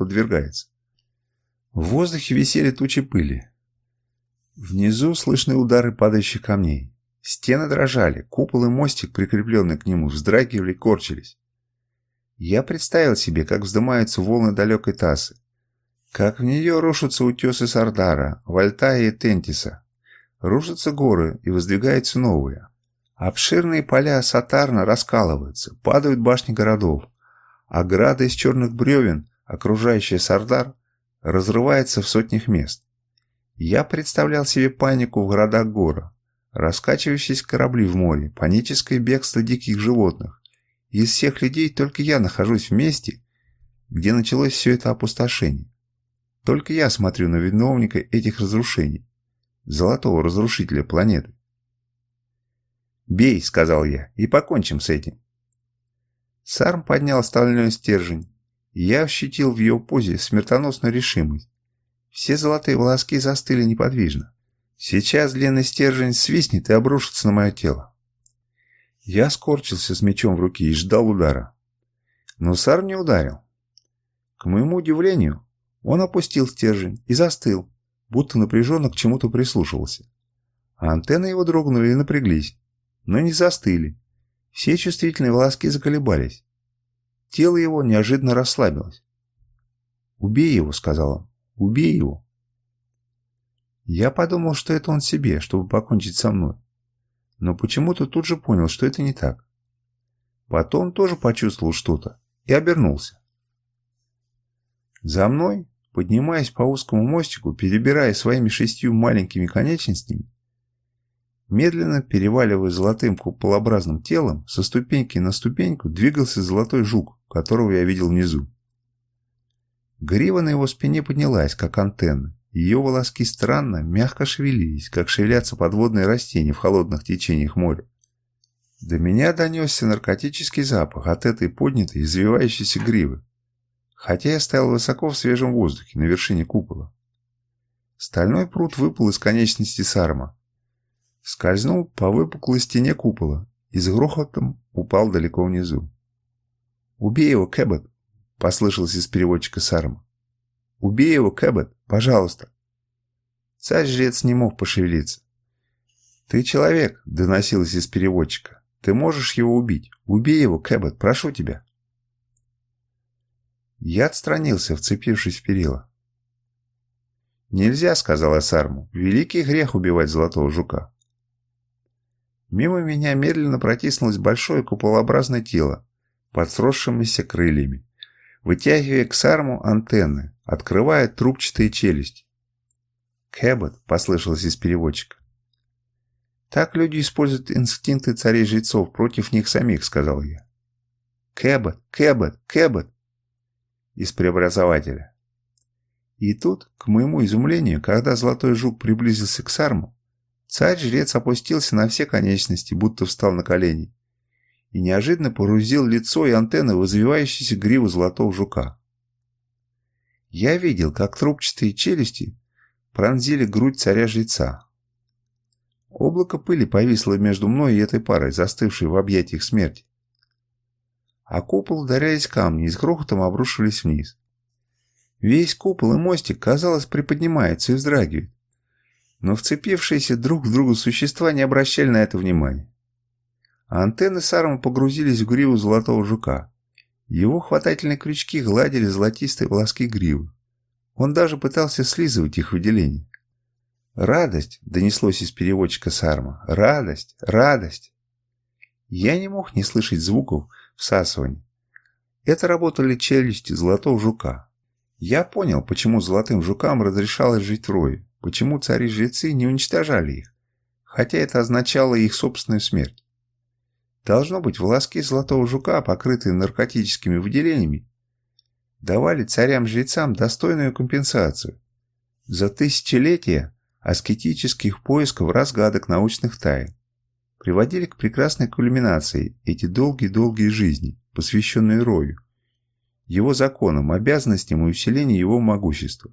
подвергается. В воздухе висели тучи пыли. Внизу слышны удары падающих камней. Стены дрожали, купол и мостик, прикрепленный к нему, вздрагивали, корчились. Я представил себе, как вздымаются волны далекой Тасы, как в нее рушатся утесы Сардара, Вальтая и Тентиса, рушатся горы и воздвигаются новые. Обширные поля Сатарна раскалываются, падают башни городов, ограды из черных бревен окружающая Сардар, разрывается в сотнях мест. Я представлял себе панику в городах Гора, раскачивающиеся корабли в море, паническое бегство диких животных. Из всех людей только я нахожусь в месте, где началось все это опустошение. Только я смотрю на виновника этих разрушений, золотого разрушителя планеты. «Бей», — сказал я, — «и покончим с этим». Сарм поднял стальной стержень, я ощутил в ее позе смертоносную решимость. Все золотые волоски застыли неподвижно. Сейчас длинный стержень свистнет и обрушится на мое тело. Я скорчился с мечом в руке и ждал удара. Но Сар не ударил. К моему удивлению, он опустил стержень и застыл, будто напряженно к чему-то прислушивался. А антенны его дрогнули и напряглись, но не застыли. Все чувствительные волоски заколебались. Тело его неожиданно расслабилось. «Убей его», — сказал он. «Убей его». Я подумал, что это он себе, чтобы покончить со мной. Но почему-то тут же понял, что это не так. Потом тоже почувствовал что-то и обернулся. За мной, поднимаясь по узкому мостику, перебирая своими шестью маленькими конечностями, Медленно, переваливая золотым куполообразным телом, со ступеньки на ступеньку двигался золотой жук, которого я видел внизу. Грива на его спине поднялась, как антенна. Ее волоски странно, мягко шевелились, как шевелятся подводные растения в холодных течениях моря. До меня донесся наркотический запах от этой поднятой, извивающейся гривы, хотя я стоял высоко в свежем воздухе, на вершине купола. Стальной пруд выпал из конечности сарма, скользнул по выпуклой стене купола и с грохотом упал далеко внизу. «Убей его, Кэббет!» – послышалось из переводчика Сарма. «Убей его, Кэббет! Пожалуйста!» Царь-жрец не мог пошевелиться. «Ты человек!» – доносилось из переводчика. «Ты можешь его убить! Убей его, Кэббет! Прошу тебя!» Я отстранился, вцепившись в перила. «Нельзя», — сказала Сарму. «Великий грех убивать золотого жука. Мимо меня медленно протиснулось большое куполообразное тело под сросшимися крыльями, вытягивая к сарму антенны, открывая трубчатые челюсти. «Кэббот», — послышалось из переводчика. «Так люди используют инстинкты царей-жрецов против них самих», — сказал я. «Кэббот! Кэббот! Кэббот!» Из преобразователя. И тут, к моему изумлению, когда золотой жук приблизился к сарму, Царь-жрец опустился на все конечности, будто встал на колени, и неожиданно порузил лицо и антенны в извивающуюся гриву золотого жука. Я видел, как трубчатые челюсти пронзили грудь царя-жреца. Облако пыли повисло между мной и этой парой, застывшей в объятиях смерти. А купол ударяясь камни с грохотом обрушивались вниз. Весь купол и мостик, казалось, приподнимается и вздрагивает, но вцепившиеся друг в друга существа не обращали на это внимания. А антенны Сарма погрузились в гриву золотого жука. Его хватательные крючки гладили золотистые волоски гривы. Он даже пытался слизывать их выделение. «Радость!» — донеслось из переводчика Сарма. «Радость! Радость!» Я не мог не слышать звуков всасывания. Это работали челюсти золотого жука. Я понял, почему золотым жукам разрешалось жить в рое, почему цари-жрецы не уничтожали их, хотя это означало их собственную смерть. Должно быть, волоски золотого жука, покрытые наркотическими выделениями, давали царям-жрецам достойную компенсацию за тысячелетия аскетических поисков разгадок научных тайн приводили к прекрасной кульминации эти долгие-долгие жизни, посвященные Рою, его законам, обязанностям и усилению его могущества.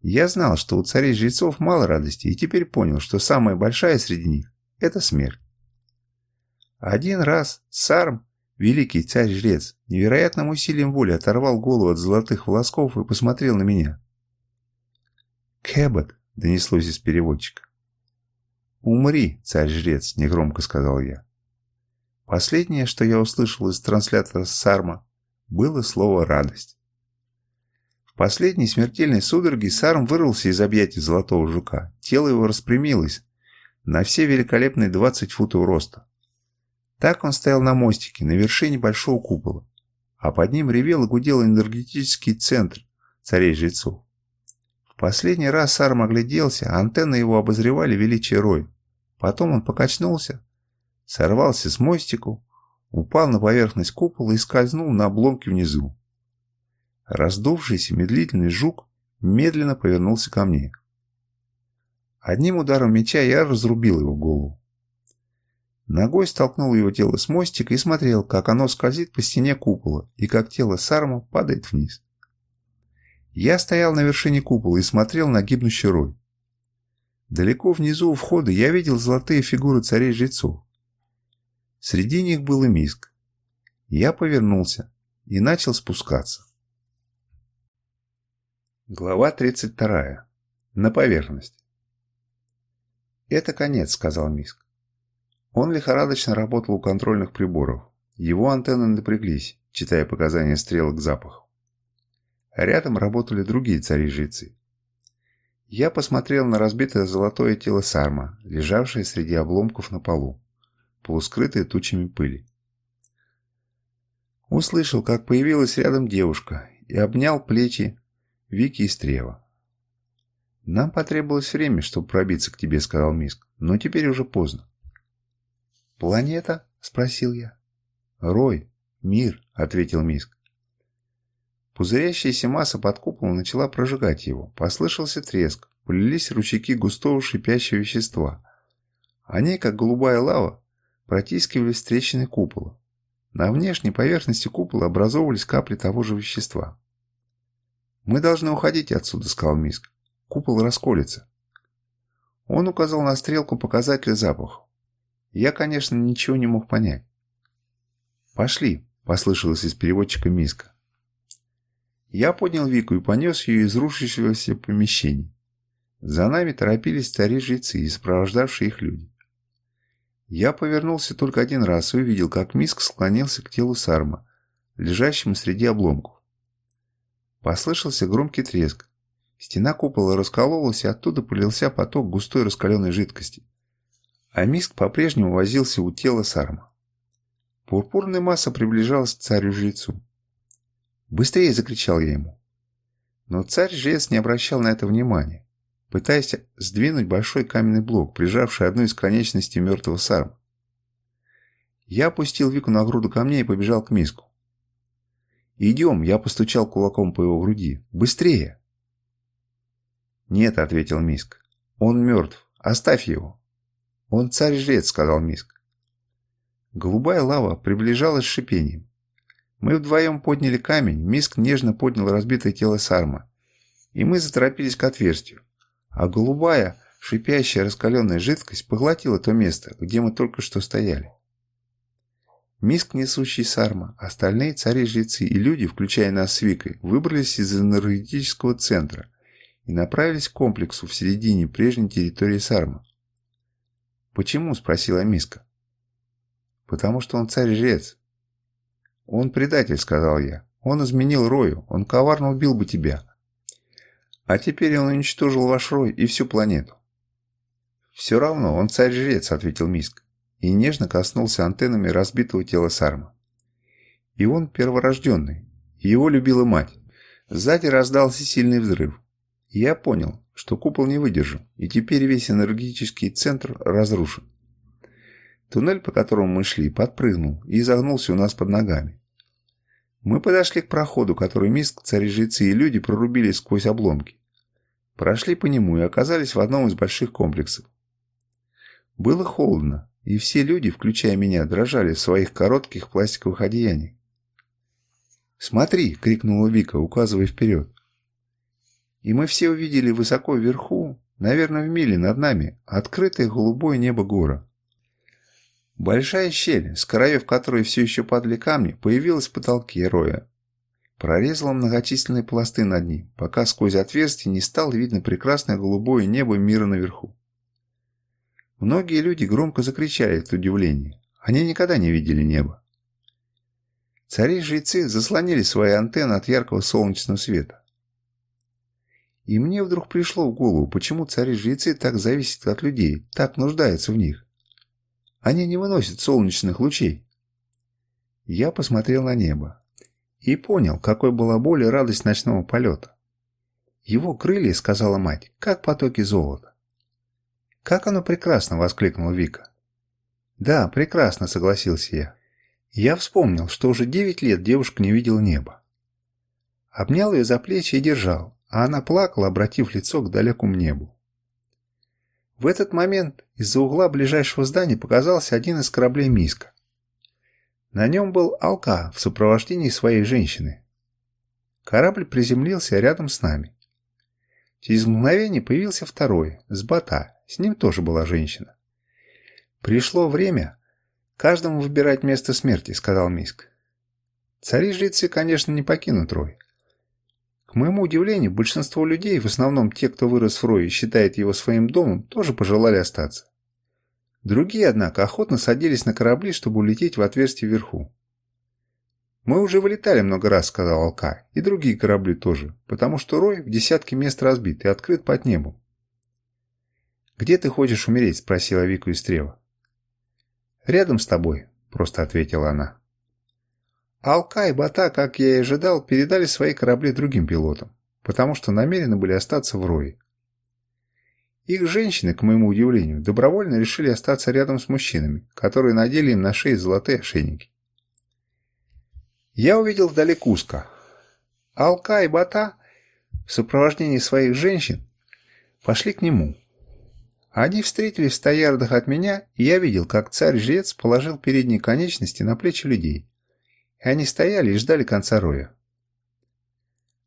Я знал, что у царей-жрецов мало радости, и теперь понял, что самая большая среди них – это смерть. Один раз Сарм, великий царь-жрец, невероятным усилием воли оторвал голову от золотых волосков и посмотрел на меня. «Кэббот», – донеслось из переводчика. «Умри, царь-жрец», – негромко сказал я. Последнее, что я услышал из транслятора Сарма, было слово «радость». В последней смертельной судороге Сарм вырвался из объятий золотого жука. Тело его распрямилось на все великолепные 20 футов роста. Так он стоял на мостике, на вершине большого купола, а под ним ревел и гудел энергетический центр царей-жрецов. В последний раз Сарм огляделся, а антенны его обозревали величие Рой. Потом он покачнулся, сорвался с мостику упал на поверхность купола и скользнул на обломки внизу. Раздувшийся медлительный жук медленно повернулся ко мне. Одним ударом меча я разрубил его голову. Ногой столкнул его тело с мостика и смотрел, как оно скользит по стене купола и как тело Сарма падает вниз. Я стоял на вершине купола и смотрел на гибнущий рой. Далеко внизу у входа я видел золотые фигуры царей-жрецов. Среди них был и миск. Я повернулся и начал спускаться. Глава 32. На поверхность. «Это конец», — сказал Миск. Он лихорадочно работал у контрольных приборов. Его антенны напряглись, читая показания стрелок запаху. Рядом работали другие цари-жицы. Я посмотрел на разбитое золотое тело Сарма, лежавшее среди обломков на полу полускрытые тучами пыли. Услышал, как появилась рядом девушка, и обнял плечи Вики и Стрева. «Нам потребовалось время, чтобы пробиться к тебе», — сказал Миск, — «но теперь уже поздно». «Планета?» — спросил я. «Рой, мир», — ответил Миск. Пузырящаяся масса под куполом начала прожигать его. Послышался треск, полились ручейки густого шипящего вещества. Они, как голубая лава, протискивали встречные купола. На внешней поверхности купола образовывались капли того же вещества. «Мы должны уходить отсюда», — сказал Миск. «Купол расколется». Он указал на стрелку показателя запаха. Я, конечно, ничего не мог понять. «Пошли», — послышалось из переводчика Миска. Я поднял Вику и понес ее из рушившегося помещения. За нами торопились старые жрецы и сопровождавшие их люди. Я повернулся только один раз и увидел, как Миск склонился к телу Сарма, лежащему среди обломков. Послышался громкий треск. Стена купола раскололась, и оттуда полился поток густой раскаленной жидкости. А Миск по-прежнему возился у тела Сарма. Пурпурная масса приближалась к царю-жрецу. «Быстрее!» – закричал я ему. Но царь-жрец не обращал на это внимания пытаясь сдвинуть большой каменный блок, прижавший одну из конечностей мертвого сарма. Я опустил Вику на груду камней и побежал к миску. «Идем!» – я постучал кулаком по его груди. «Быстрее!» «Нет», – ответил Миск. «Он мертв. Оставь его». «Он царь-жрец», – сказал Миск. Голубая лава приближалась с шипением. Мы вдвоем подняли камень, Миск нежно поднял разбитое тело Сарма, и мы заторопились к отверстию а голубая, шипящая раскаленная жидкость поглотила то место, где мы только что стояли. Миск, несущий сарма, остальные цари-жрецы и люди, включая нас с Викой, выбрались из энергетического центра и направились к комплексу в середине прежней территории сарма. «Почему?» – спросила Миска. «Потому что он царь-жрец». «Он предатель», – сказал я. «Он изменил Рою, он коварно убил бы тебя, а теперь он уничтожил ваш рой и всю планету. Все равно он царь-жрец, ответил Миск, и нежно коснулся антеннами разбитого тела Сарма. И он перворожденный, его любила мать. Сзади раздался сильный взрыв. Я понял, что купол не выдержал, и теперь весь энергетический центр разрушен. Туннель, по которому мы шли, подпрыгнул и изогнулся у нас под ногами. Мы подошли к проходу, который Миск, царежицы и люди прорубили сквозь обломки. Прошли по нему и оказались в одном из больших комплексов. Было холодно, и все люди, включая меня, дрожали в своих коротких пластиковых одеяниях. «Смотри!» — крикнула Вика, указывая вперед. И мы все увидели высоко вверху, наверное, в миле над нами, открытое голубое небо гора. Большая щель, с краев которой все еще падали камни, появилась в потолке роя. Прорезала многочисленные пласты над ним, пока сквозь отверстие не стало видно прекрасное голубое небо мира наверху. Многие люди громко закричали от удивления. Они никогда не видели неба. Цари-жрецы заслонили свои антенны от яркого солнечного света. И мне вдруг пришло в голову, почему цари-жрецы так зависят от людей, так нуждаются в них. Они не выносят солнечных лучей. Я посмотрел на небо и понял, какой была боль и радость ночного полета. «Его крылья», — сказала мать, — «как потоки золота». «Как оно прекрасно!» — воскликнула Вика. «Да, прекрасно», — согласился я. Я вспомнил, что уже девять лет девушка не видела неба. Обнял ее за плечи и держал, а она плакала, обратив лицо к далекому небу. В этот момент из-за угла ближайшего здания показался один из кораблей Миска. На нем был Алка в сопровождении своей женщины. Корабль приземлился рядом с нами. Через мгновение появился второй, с Бата, с ним тоже была женщина. «Пришло время каждому выбирать место смерти», — сказал Миск. Цари-жрецы, конечно, не покинут Рой, к моему удивлению, большинство людей, в основном те, кто вырос в Рое и считает его своим домом, тоже пожелали остаться. Другие, однако, охотно садились на корабли, чтобы улететь в отверстие вверху. «Мы уже вылетали много раз», — сказал Алка, — «и другие корабли тоже, потому что Рой в десятки мест разбит и открыт под небом. «Где ты хочешь умереть?» — спросила Вика Истрева. «Рядом с тобой», — просто ответила она. Алка и Бата, как я и ожидал, передали свои корабли другим пилотам, потому что намерены были остаться в рое. Их женщины, к моему удивлению, добровольно решили остаться рядом с мужчинами, которые надели им на шеи золотые ошейники. Я увидел вдали Куска. Алка и Бата в сопровождении своих женщин пошли к нему. Они встретились в стоярдах от меня, и я видел, как царь-жрец положил передние конечности на плечи людей и они стояли и ждали конца роя.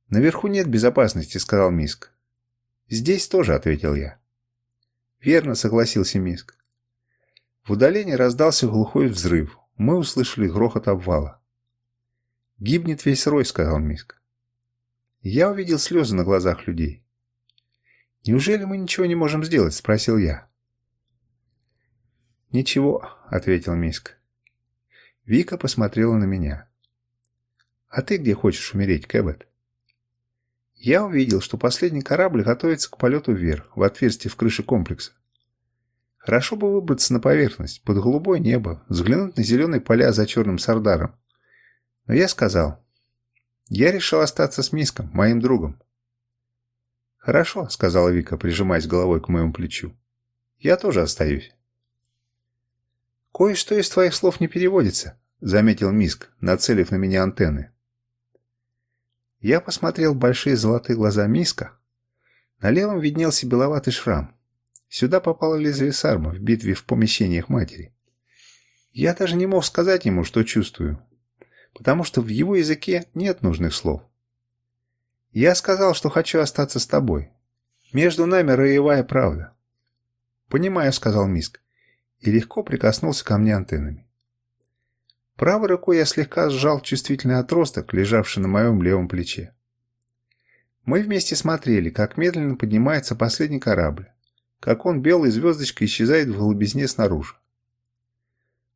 «Наверху нет безопасности», — сказал Миск. «Здесь тоже», — ответил я. «Верно», — согласился Миск. В удалении раздался глухой взрыв. Мы услышали грохот обвала. «Гибнет весь рой», — сказал Миск. Я увидел слезы на глазах людей. «Неужели мы ничего не можем сделать?» — спросил я. «Ничего», — ответил Миск. Вика посмотрела на меня. «А ты где хочешь умереть, Кэббет?» Я увидел, что последний корабль готовится к полету вверх, в отверстие в крыше комплекса. Хорошо бы выбраться на поверхность, под голубое небо, взглянуть на зеленые поля за черным сардаром. Но я сказал, я решил остаться с Миском, моим другом. «Хорошо», — сказала Вика, прижимаясь головой к моему плечу. «Я тоже остаюсь». «Кое-что из твоих слов не переводится», — заметил Миск, нацелив на меня антенны. Я посмотрел большие золотые глаза Миска. На левом виднелся беловатый шрам. Сюда попало лезвие Сарма в битве в помещениях матери. Я даже не мог сказать ему, что чувствую, потому что в его языке нет нужных слов. Я сказал, что хочу остаться с тобой. Между нами роевая правда. «Понимаю», — сказал Миск и легко прикоснулся ко мне антеннами. Правой рукой я слегка сжал чувствительный отросток, лежавший на моем левом плече. Мы вместе смотрели, как медленно поднимается последний корабль, как он белой звездочкой исчезает в голубизне снаружи.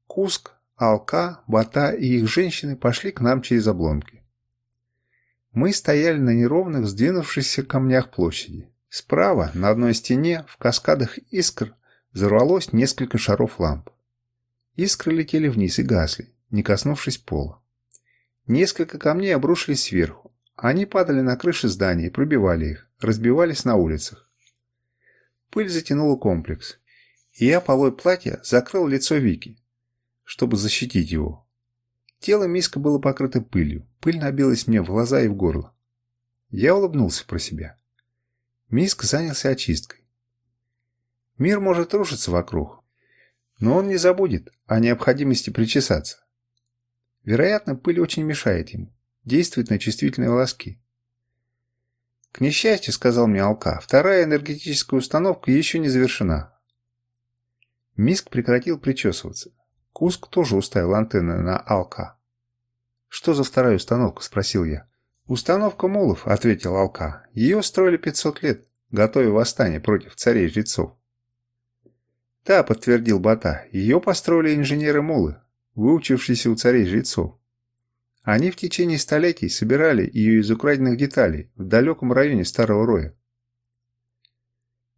Куск, Алка, Бата и их женщины пошли к нам через обломки. Мы стояли на неровных, сдвинувшихся камнях площади. Справа, на одной стене, в каскадах искр, взорвалось несколько шаров ламп. Искры летели вниз и гасли, не коснувшись пола. Несколько камней обрушились сверху. Они падали на крыши зданий, пробивали их, разбивались на улицах. Пыль затянула комплекс. И я полой платья закрыл лицо Вики, чтобы защитить его. Тело Миска было покрыто пылью. Пыль набилась мне в глаза и в горло. Я улыбнулся про себя. Миск занялся очисткой. Мир может рушиться вокруг, но он не забудет о необходимости причесаться. Вероятно, пыль очень мешает ему, действует на чувствительные волоски. К несчастью, сказал мне Алка, вторая энергетическая установка еще не завершена. Миск прекратил причесываться. Куск тоже уставил антенны на Алка. «Что за вторая установка?» – спросил я. «Установка Мулов», – ответил Алка. «Ее строили 500 лет, готовя восстание против царей-жрецов. «Да», — подтвердил Бата, — «ее построили инженеры Мулы, выучившиеся у царей жрецов. Они в течение столетий собирали ее из украденных деталей в далеком районе Старого Роя».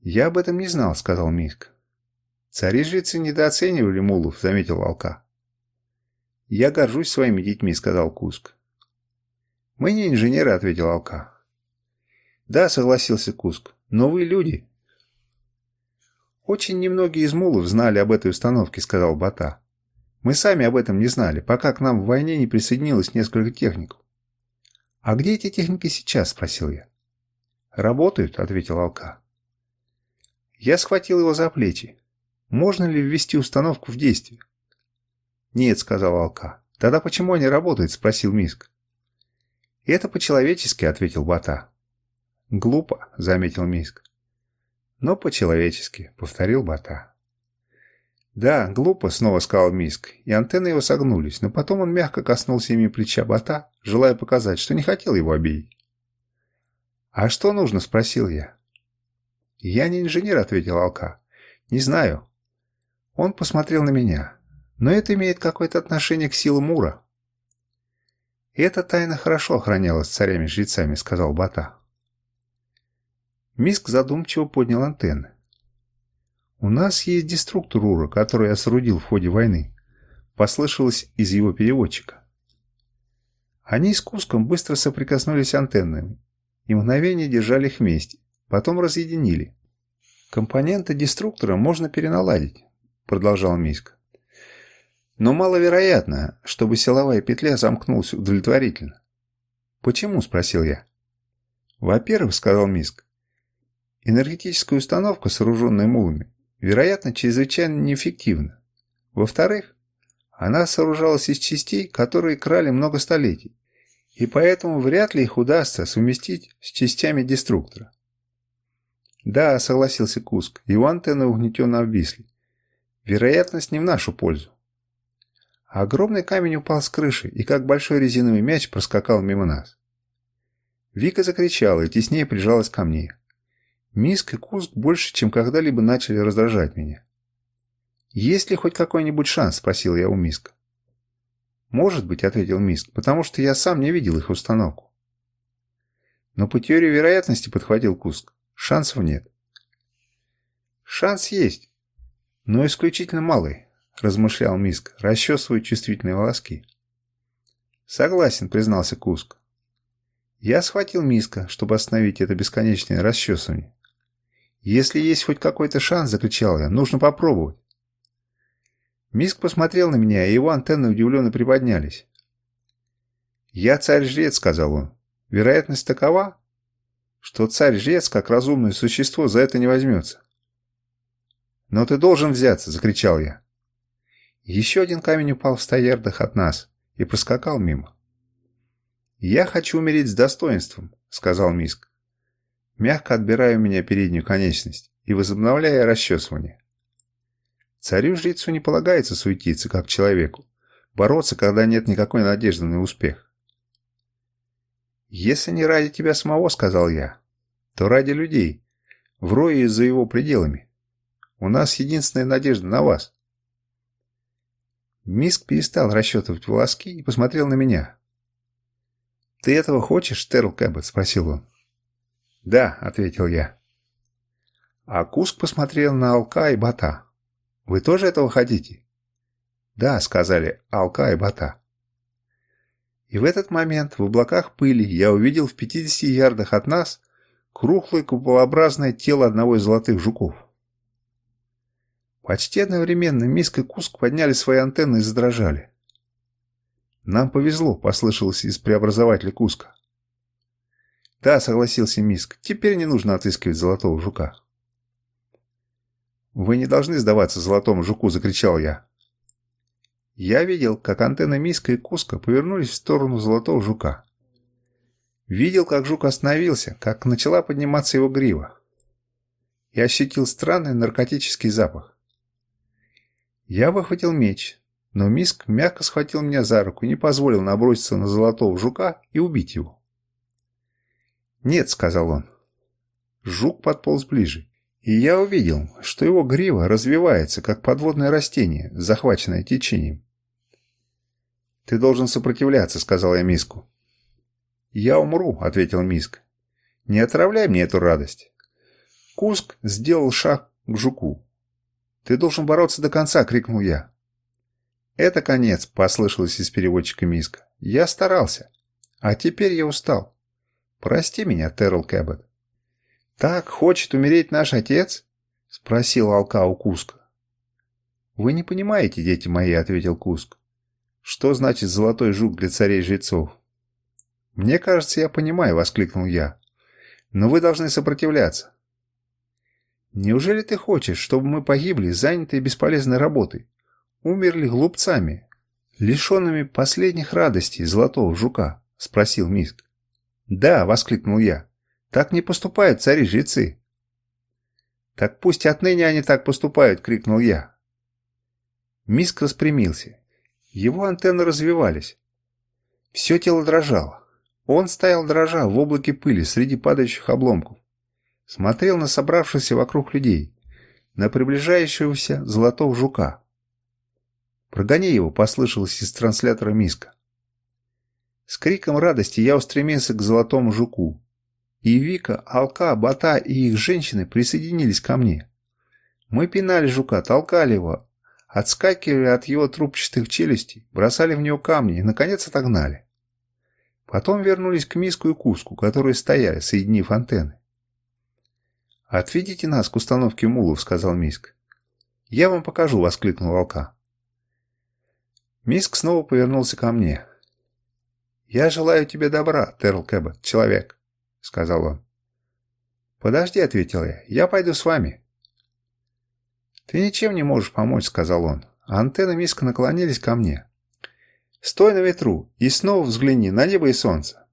«Я об этом не знал», — сказал Миск. «Цари-жрецы недооценивали Мулов», — заметил Алка. «Я горжусь своими детьми», — сказал Куск. «Мы не инженеры», — ответил Алка. «Да», — согласился Куск, — «но вы люди, «Очень немногие из мулов знали об этой установке», — сказал Бата. «Мы сами об этом не знали, пока к нам в войне не присоединилось несколько техников». «А где эти техники сейчас?» — спросил я. «Работают», — ответил Алка. Я схватил его за плечи. «Можно ли ввести установку в действие?» «Нет», — сказал Алка. «Тогда почему они работают?» — спросил Миск. «Это по-человечески», — ответил Бата. «Глупо», — заметил Миск но по-человечески», — повторил Бата. «Да, глупо», — снова сказал Миск, и антенны его согнулись, но потом он мягко коснулся ими плеча Бата, желая показать, что не хотел его обидеть. «А что нужно?» — спросил я. «Я не инженер», — ответил Алка. «Не знаю». Он посмотрел на меня. «Но это имеет какое-то отношение к силам Мура. «Эта тайна хорошо охранялась царями-жрецами», — сказал Бата. Миск задумчиво поднял антенны. «У нас есть деструктор Ура, который я соорудил в ходе войны», — послышалось из его переводчика. Они с Куском быстро соприкоснулись антеннами и мгновение держали их вместе, потом разъединили. «Компоненты деструктора можно переналадить», — продолжал Миск. «Но маловероятно, чтобы силовая петля замкнулась удовлетворительно». «Почему?» — спросил я. «Во-первых, — сказал Миск, Энергетическая установка, сооруженная мулами, вероятно, чрезвычайно неэффективна. Во-вторых, она сооружалась из частей, которые крали много столетий, и поэтому вряд ли их удастся совместить с частями деструктора. «Да», — согласился Куск, — его антенны угнетенно обвисли. «Вероятность не в нашу пользу». Огромный камень упал с крыши и как большой резиновый мяч проскакал мимо нас. Вика закричала и теснее прижалась ко мне. Миск и Куск больше, чем когда-либо начали раздражать меня. «Есть ли хоть какой-нибудь шанс?» – спросил я у Миска. «Может быть», – ответил Миск, – «потому что я сам не видел их установку». «Но по теории вероятности», – подхватил Куск, – «шансов нет». «Шанс есть, но исключительно малый», – размышлял Миск, расчесывая чувствительные волоски. «Согласен», – признался Куск. Я схватил миска, чтобы остановить это бесконечное расчесывание. «Если есть хоть какой-то шанс», — закричал я, — «нужно попробовать». Миск посмотрел на меня, и его антенны удивленно приподнялись. «Я царь-жрец», — сказал он. «Вероятность такова, что царь-жрец, как разумное существо, за это не возьмется». «Но ты должен взяться», — закричал я. Еще один камень упал в стоярдах от нас и проскакал мимо. «Я хочу умереть с достоинством», — сказал Миск мягко отбирая у меня переднюю конечность и возобновляя расчесывание. Царю-жрецу не полагается суетиться, как человеку, бороться, когда нет никакой надежды на успех. «Если не ради тебя самого, — сказал я, — то ради людей, в рое и за его пределами. У нас единственная надежда на вас». Миск перестал расчетывать волоски и посмотрел на меня. «Ты этого хочешь, Терл Кэббет?» — спросил он. «Да», — ответил я. А Куск посмотрел на Алка и Бата. «Вы тоже этого хотите?» «Да», — сказали Алка и Бата. И в этот момент в облаках пыли я увидел в 50 ярдах от нас круглое куполообразное тело одного из золотых жуков. Почти одновременно Миск и Куск подняли свои антенны и задрожали. «Нам повезло», — послышалось из преобразователя Куска. «Да», — согласился Миск, — «теперь не нужно отыскивать золотого жука». «Вы не должны сдаваться золотому жуку!» — закричал я. Я видел, как антенны Миска и Куска повернулись в сторону золотого жука. Видел, как жук остановился, как начала подниматься его грива. Я ощутил странный наркотический запах. Я выхватил меч, но Миск мягко схватил меня за руку и не позволил наброситься на золотого жука и убить его. «Нет», — сказал он. Жук подполз ближе, и я увидел, что его грива развивается, как подводное растение, захваченное течением. «Ты должен сопротивляться», — сказал я Миску. «Я умру», — ответил Миск. «Не отравляй мне эту радость». Куск сделал шаг к жуку. «Ты должен бороться до конца!» — крикнул я. «Это конец!» — послышалось из переводчика Миска. «Я старался. А теперь я устал. Прости меня, Террел Кэббет. Так хочет умереть наш отец? Спросил Алка у Вы не понимаете, дети мои, ответил Куск. Что значит золотой жук для царей-жрецов? Мне кажется, я понимаю, воскликнул я. Но вы должны сопротивляться. Неужели ты хочешь, чтобы мы погибли, занятые бесполезной работой? Умерли глупцами, лишенными последних радостей золотого жука? Спросил Миск. «Да!» — воскликнул я. «Так не поступают цари жрецы!» «Так пусть отныне они так поступают!» — крикнул я. Миск распрямился. Его антенны развивались. Все тело дрожало. Он стоял дрожа в облаке пыли среди падающих обломков. Смотрел на собравшихся вокруг людей, на приближающегося золотого жука. «Прогони его!» — послышалось из транслятора Миска. С криком радости я устремился к золотому жуку. И Вика, Алка, Бата и их женщины присоединились ко мне. Мы пинали жука, толкали его, отскакивали от его трубчатых челюстей, бросали в него камни и, наконец, отогнали. Потом вернулись к миску и куску, которые стояли, соединив антенны. «Отведите нас к установке мулов», — сказал Миск. «Я вам покажу», — воскликнул Алка. Миск снова повернулся ко мне. «Я желаю тебе добра, Терл Кэббет, человек», — сказал он. «Подожди», — ответил я, — «я пойду с вами». «Ты ничем не можешь помочь», — сказал он. Антенны миска наклонились ко мне. «Стой на ветру и снова взгляни на небо и солнце».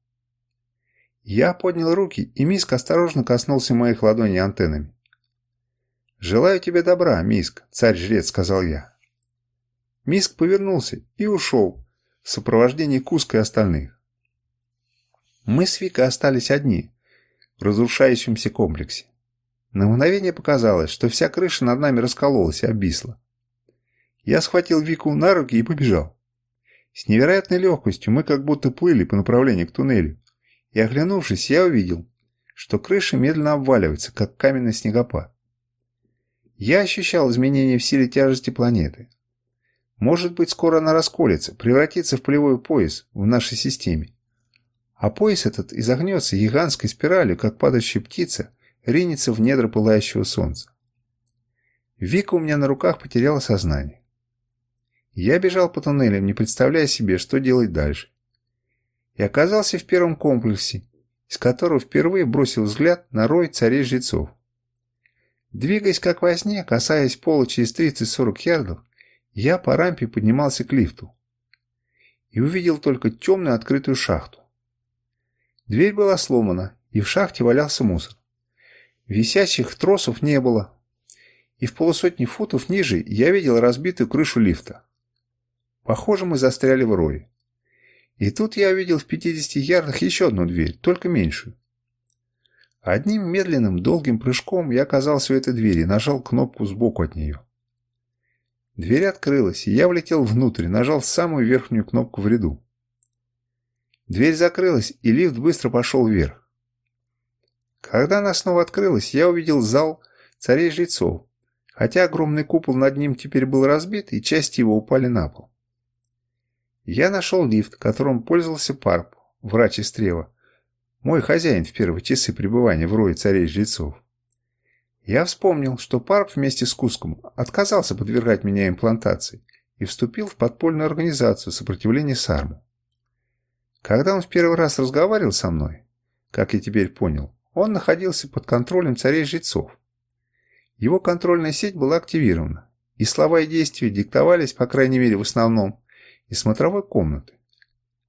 Я поднял руки, и миск осторожно коснулся моих ладоней антеннами. «Желаю тебе добра, миск», — царь-жрец сказал я. Миск повернулся и ушел, в сопровождении Куска и остальных. Мы с Викой остались одни в разрушающемся комплексе. На мгновение показалось, что вся крыша над нами раскололась и обвисла. Я схватил Вику на руки и побежал. С невероятной легкостью мы как будто плыли по направлению к туннелю. И оглянувшись, я увидел, что крыша медленно обваливается, как каменный снегопад. Я ощущал изменения в силе тяжести планеты, может быть, скоро она расколется, превратится в полевой пояс в нашей системе. А пояс этот изогнется гигантской спиралью, как падающая птица, ринется в недра пылающего солнца. Вика у меня на руках потеряла сознание. Я бежал по туннелям, не представляя себе, что делать дальше. И оказался в первом комплексе, из которого впервые бросил взгляд на рой царей жрецов. Двигаясь как во сне, касаясь пола через 30-40 ярдов, я по рампе поднимался к лифту и увидел только темную открытую шахту. Дверь была сломана, и в шахте валялся мусор. Висящих тросов не было, и в полусотни футов ниже я видел разбитую крышу лифта. Похоже, мы застряли в рое. И тут я увидел в 50 ярдах еще одну дверь, только меньшую. Одним медленным, долгим прыжком я оказался у этой двери нажал кнопку сбоку от нее. Дверь открылась, и я влетел внутрь, нажал самую верхнюю кнопку в ряду. Дверь закрылась, и лифт быстро пошел вверх. Когда она снова открылась, я увидел зал царей-жрецов, хотя огромный купол над ним теперь был разбит, и части его упали на пол. Я нашел лифт, которым пользовался Парп, врач из Трева, мой хозяин в первые часы пребывания в рое царей-жрецов. Я вспомнил, что Парк вместе с Куском отказался подвергать меня имплантации и вступил в подпольную организацию сопротивления Сарму. Когда он в первый раз разговаривал со мной, как я теперь понял, он находился под контролем царей-жрецов. Его контрольная сеть была активирована, и слова и действия диктовались, по крайней мере в основном, из смотровой комнаты.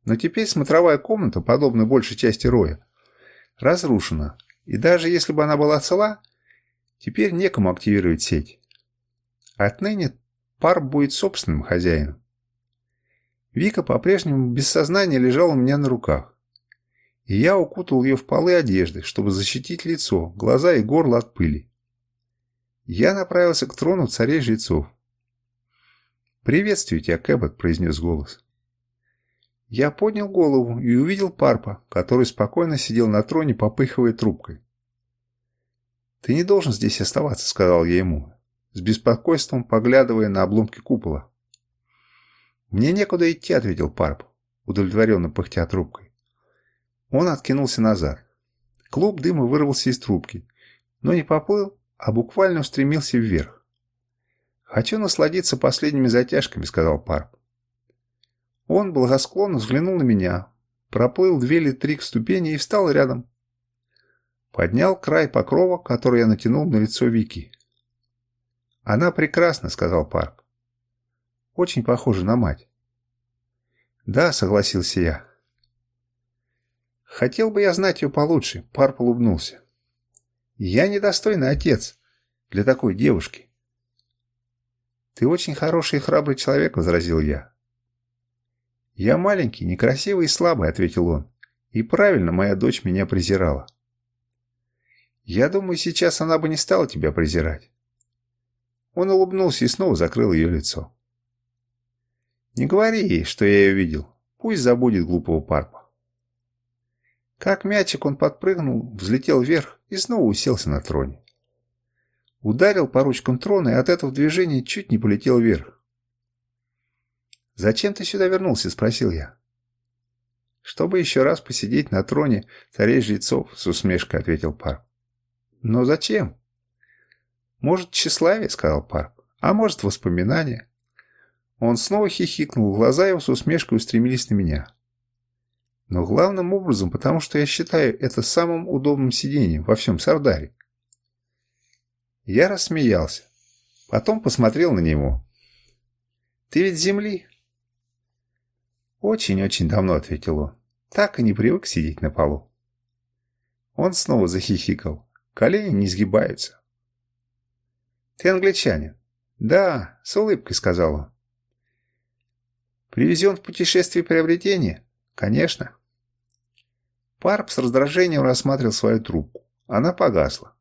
Но теперь смотровая комната, подобно большей части Роя, разрушена, и даже если бы она была цела, Теперь некому активировать сеть. Отныне пар будет собственным хозяином. Вика по-прежнему без сознания лежала у меня на руках. И я укутал ее в полы одежды, чтобы защитить лицо, глаза и горло от пыли. Я направился к трону царей-жрецов. «Приветствую тебя, Кэббот», — произнес голос. Я поднял голову и увидел Парпа, который спокойно сидел на троне, попыхивая трубкой. «Ты не должен здесь оставаться», — сказал я ему, с беспокойством поглядывая на обломки купола. «Мне некуда идти», — ответил Парп, удовлетворенно пыхтя трубкой. Он откинулся назад. Клуб дыма вырвался из трубки, но не поплыл, а буквально устремился вверх. «Хочу насладиться последними затяжками», — сказал Парп. Он благосклонно взглянул на меня, проплыл две или три к ступени и встал рядом, Поднял край покрова, который я натянул на лицо Вики. «Она прекрасна», — сказал Парк. «Очень похожа на мать». «Да», — согласился я. «Хотел бы я знать ее получше», — Парк улыбнулся. «Я недостойный отец для такой девушки». «Ты очень хороший и храбрый человек», — возразил я. «Я маленький, некрасивый и слабый», — ответил он. «И правильно моя дочь меня презирала». Я думаю, сейчас она бы не стала тебя презирать. Он улыбнулся и снова закрыл ее лицо. Не говори ей, что я ее видел. Пусть забудет глупого парпа. Как мячик он подпрыгнул, взлетел вверх и снова уселся на троне. Ударил по ручкам трона и от этого движения чуть не полетел вверх. «Зачем ты сюда вернулся?» – спросил я. «Чтобы еще раз посидеть на троне царей жрецов», – с усмешкой ответил парк. Но зачем? Может, тщеславие, сказал парк, а может, воспоминания. Он снова хихикнул, глаза его с усмешкой устремились на меня. Но главным образом, потому что я считаю это самым удобным сиденьем во всем Сардаре. Я рассмеялся. Потом посмотрел на него. «Ты ведь земли?» «Очень-очень давно», — ответил он. «Так и не привык сидеть на полу». Он снова захихикал. Колени не сгибаются. «Ты англичанин?» «Да», — с улыбкой сказал он. «Привезен в путешествие приобретения? «Конечно». Парп с раздражением рассматривал свою трубку. Она погасла.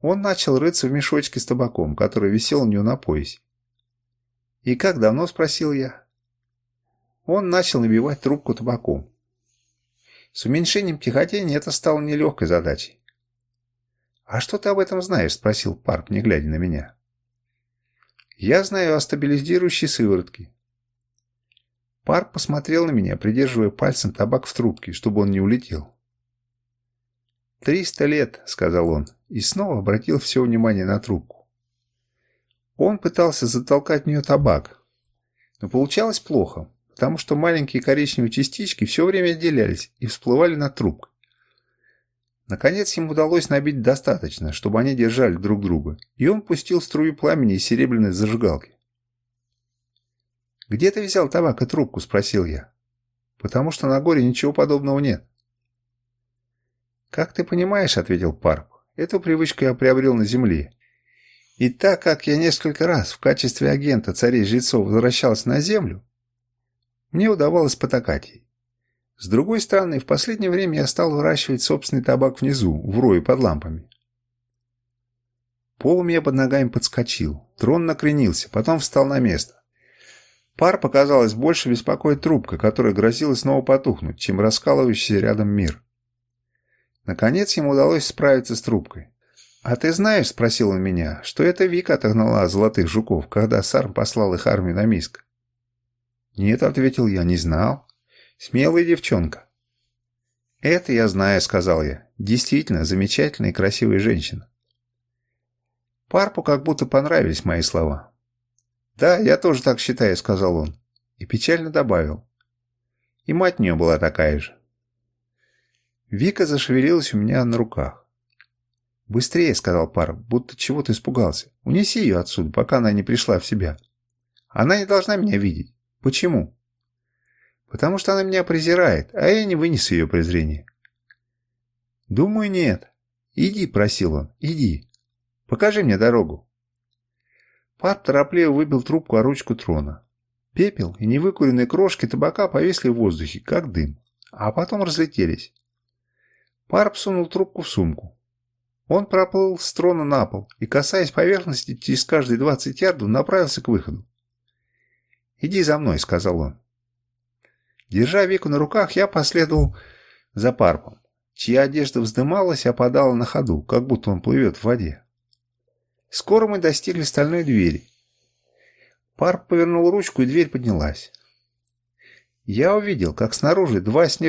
Он начал рыться в мешочке с табаком, который висел у нее на поясе. «И как давно?» — спросил я. Он начал набивать трубку табаком. С уменьшением тихотения это стало нелегкой задачей. «А что ты об этом знаешь?» – спросил Парк, не глядя на меня. «Я знаю о стабилизирующей сыворотке». Парк посмотрел на меня, придерживая пальцем табак в трубке, чтобы он не улетел. «Триста лет», — сказал он, и снова обратил все внимание на трубку. Он пытался затолкать в нее табак, но получалось плохо, потому что маленькие коричневые частички все время отделялись и всплывали на трубку. Наконец им удалось набить достаточно, чтобы они держали друг друга, и он пустил струю пламени из серебряной зажигалки. «Где ты взял табак и трубку?» – спросил я. «Потому что на горе ничего подобного нет». «Как ты понимаешь», – ответил Парк, – «эту привычку я приобрел на земле. И так как я несколько раз в качестве агента царей-жрецов возвращался на землю, мне удавалось потакать ей. С другой стороны, в последнее время я стал выращивать собственный табак внизу, в рое под лампами. Полом я под ногами подскочил. Трон накренился, потом встал на место. Пар, показалось, больше беспокоит трубка, которая грозила снова потухнуть, чем раскалывающийся рядом мир. Наконец ему удалось справиться с трубкой. «А ты знаешь, — спросил он меня, — что это Вика отогнала золотых жуков, когда Сарм послал их армию на Миск?» «Нет, — ответил я, — не знал». Смелая девчонка». «Это я знаю», — сказал я. «Действительно, замечательная и красивая женщина». Парпу как будто понравились мои слова. «Да, я тоже так считаю», — сказал он. И печально добавил. «И мать у нее была такая же». Вика зашевелилась у меня на руках. «Быстрее», — сказал Парп, будто чего-то испугался. «Унеси ее отсюда, пока она не пришла в себя. Она не должна меня видеть. Почему?» потому что она меня презирает, а я не вынес ее презрение. Думаю, нет. Иди, просил он, иди. Покажи мне дорогу. Пат торопливо выбил трубку о ручку трона. Пепел и невыкуренные крошки табака повесли в воздухе, как дым, а потом разлетелись. Парп сунул трубку в сумку. Он проплыл с трона на пол и, касаясь поверхности, через каждые 20 ярдов направился к выходу. «Иди за мной», — сказал он. Держа Вику на руках, я последовал за парпом, чья одежда вздымалась и опадала на ходу, как будто он плывет в воде. Скоро мы достигли стальной двери. Парп повернул ручку, и дверь поднялась. Я увидел, как снаружи два снега